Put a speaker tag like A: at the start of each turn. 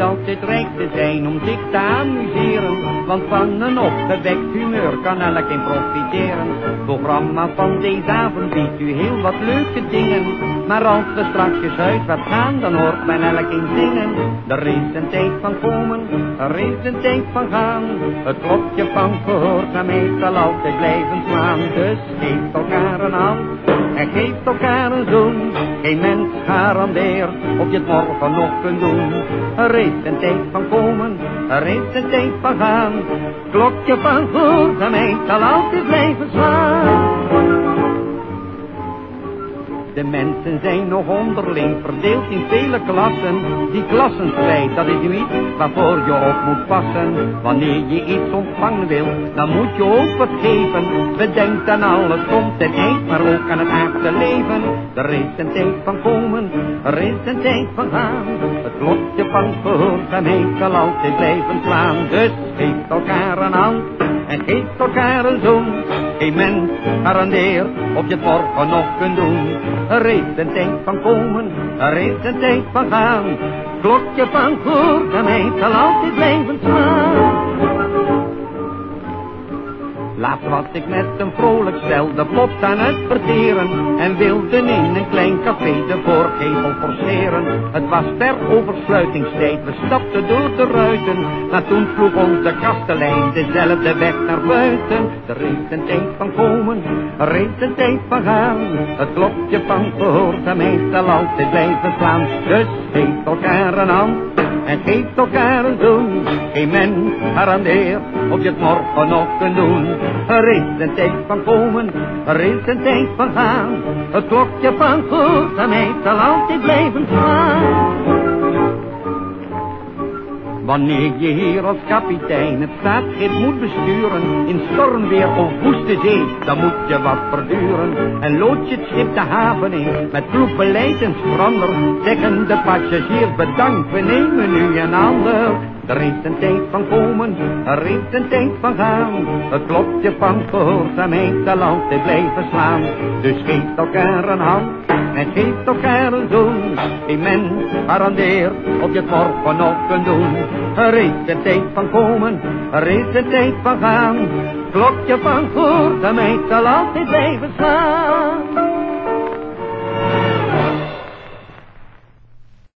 A: altijd rijk te zijn om zich te amuseren. Want van een opgewekt humeur kan elk in profiteren. Het programma van deze avond biedt u heel wat leuke dingen. Maar als we straks wat gaan, dan hoort men elk in zingen. Er is een tijd van komen, er is een tijd van gaan. Het klokje van gehoorzaamheid zal altijd blijven slaan. Dus geef elkaar een hand en geef elkaar een zoen. Geen mens garandeert of je het morgen nog kunt doen. Er is een tijd van komen, er is een tijd van gaan. Klokje van gehoorzaamheid zal altijd blijven slaan. De mensen zijn nog onderling verdeeld in vele klassen. Die klassenstrijd, dat is nu iets waarvoor je op moet passen. Wanneer je iets ontvangen wil, dan moet je ook wat geven. Bedenk aan alles komt ten eind, maar ook aan het aardse leven. Er is een tijd van komen, er is een tijd van gaan. Het klokje van gehoorzaamheid zal altijd blijven slaan. Dus geef elkaar een hand en geef elkaar een zoen. Geen mens garandeert of je het morgen nog kunt doen. Er is een tijd van komen, er is een tijd van gaan. Klokje van gehoorzaamheid zal altijd blijven slaan. Was ik met een vrolijk stel de plot aan het verteren. En wilde in een klein café de voorgevel forceren. Het was ter oversluitingstijd, we stapten door de ruiten. Maar toen vroeg ons de kastelein dezelfde weg naar buiten. Er is een tijd van komen, er is een tijd van gaan. Het klokje van gehoorzaamheid zal altijd blijven slaan. Dus geef elkaar een hand en geef elkaar een zoen. Geen mens garandeert of je het morgen nog kunt doen. Er is een tijd van komen, er is een tijd van gaan. Het klokje van goedzaamheid zal altijd blijven slaan. Wanneer je hier als kapitein het staatsschip moet besturen, in stormweer of woeste zee, dan moet je wat verduren. En lood je het schip de haven in, met kloek beleid en schrander, zeggen de passagiers bedankt, we nemen nu een ander. Er is een tijd van komen, er is een tijd van gaan. Het klokje van gehoorzaamheid zal altijd blijven slaan. Dus geef elkaar een hand en geef elkaar een zoen. Geen mens garandeert of je het morgen nog kunt doen. Er is een tijd van komen, er is een tijd van gaan. Klokje van gehoorzaamheid zal altijd blijven slaan.